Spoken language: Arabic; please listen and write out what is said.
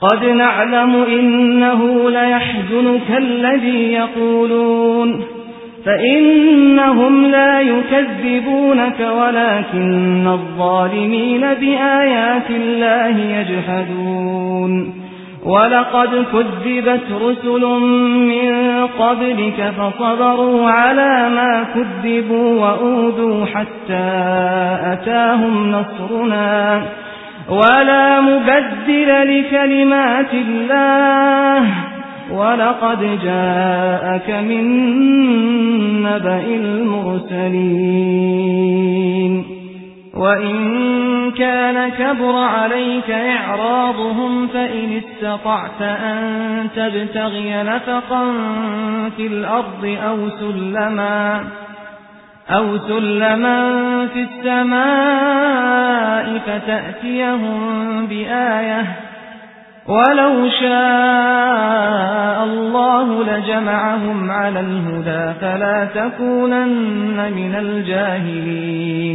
قد نعلم إنه ليحزنك الذي يقولون فإنهم لا يكذبونك ولكن الظالمين بآيات الله يجحدون ولقد كذبت رسل من قبلك فصبروا على ما كذبوا وأودوا حتى أتاهم نصرنا ولا مبدل لكلمات الله. ولقد جاءك من نبأ المرسلين. وإن كان كبر عليك إعراضهم فإن استطعت أن تبتغي نفقا في الأرض أو سلما أو سلما في السماء فتأتيهم بآية ولو شاء الله لجمعهم على الهدى فلا تكونن من الجاهلين